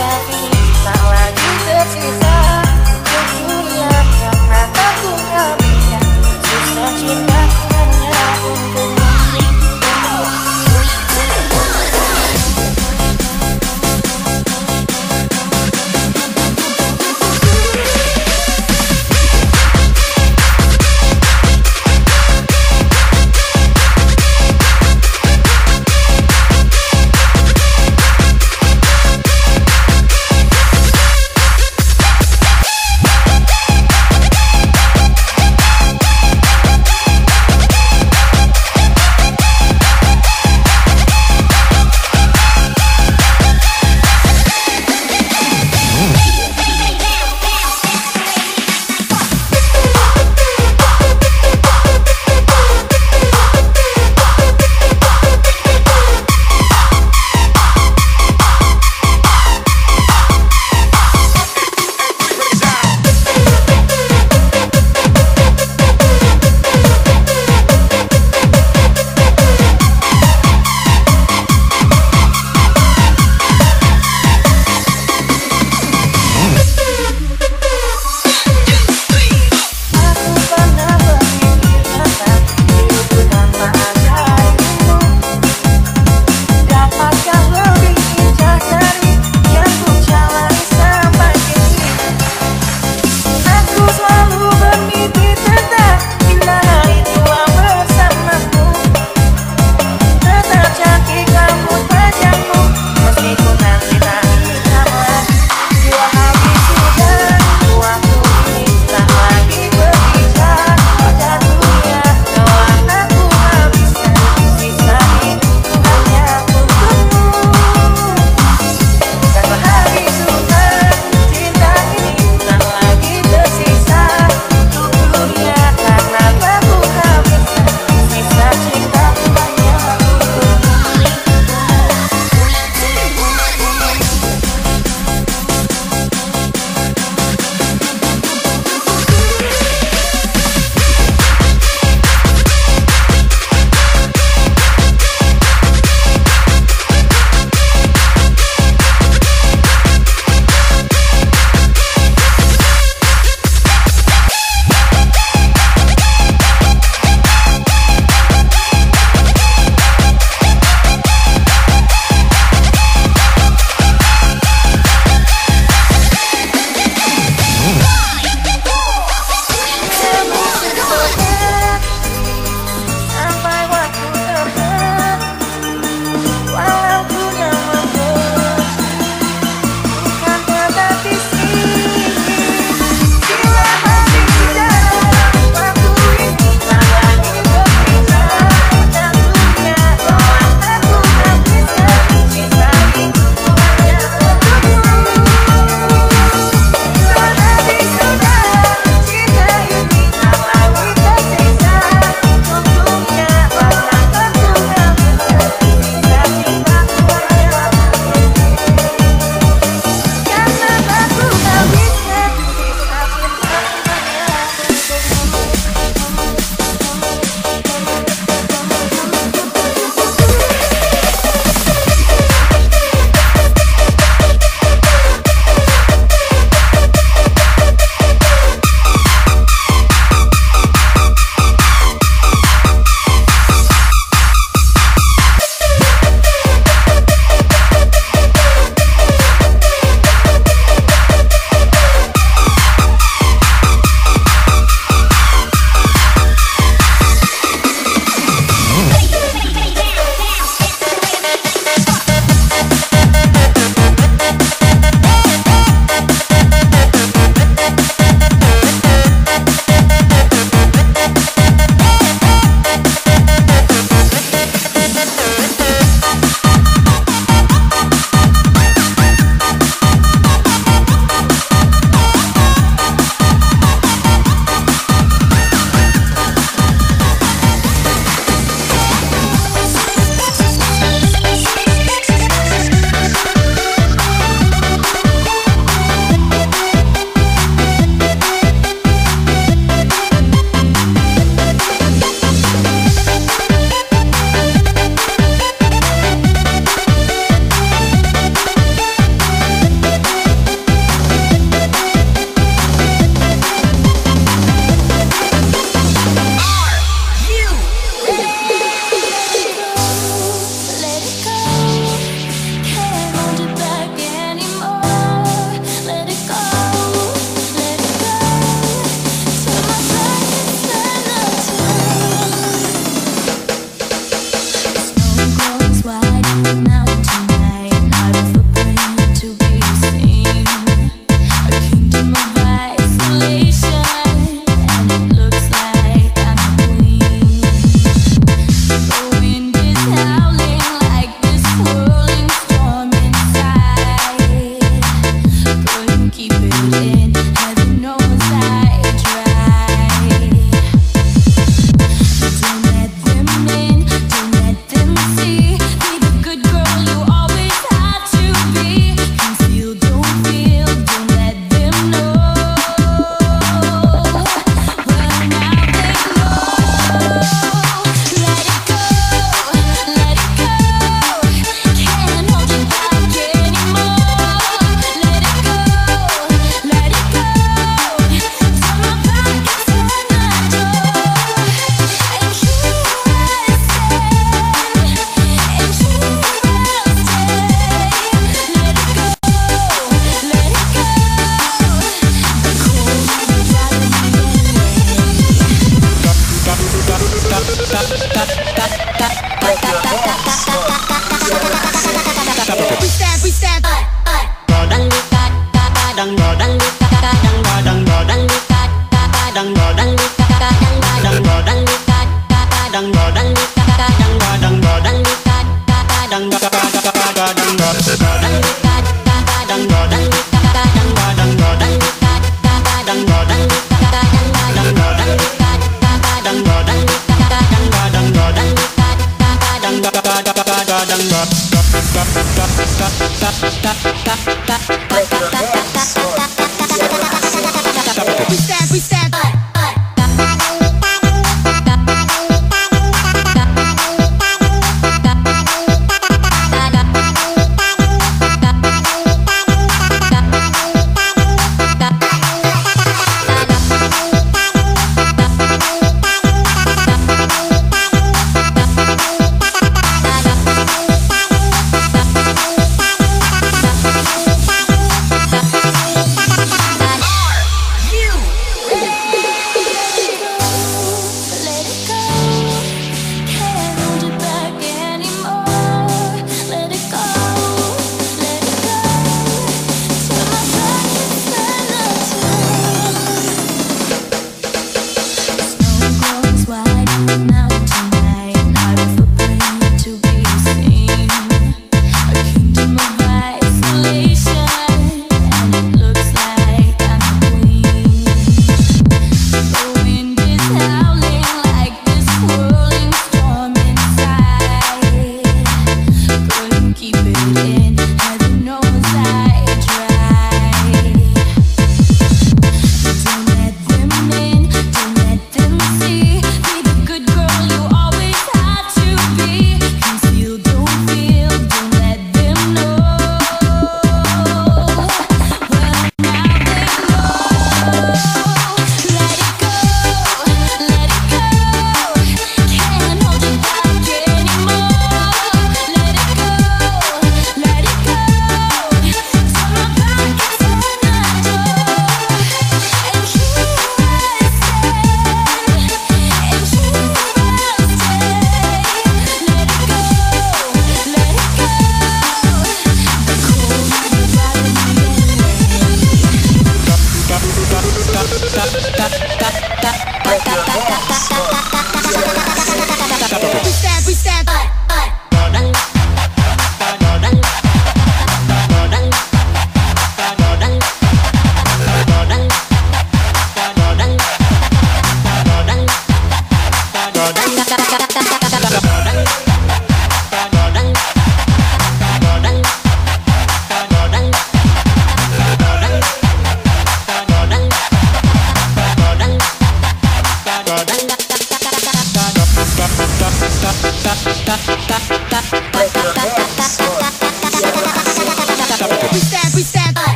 Ini tak lagi tersisa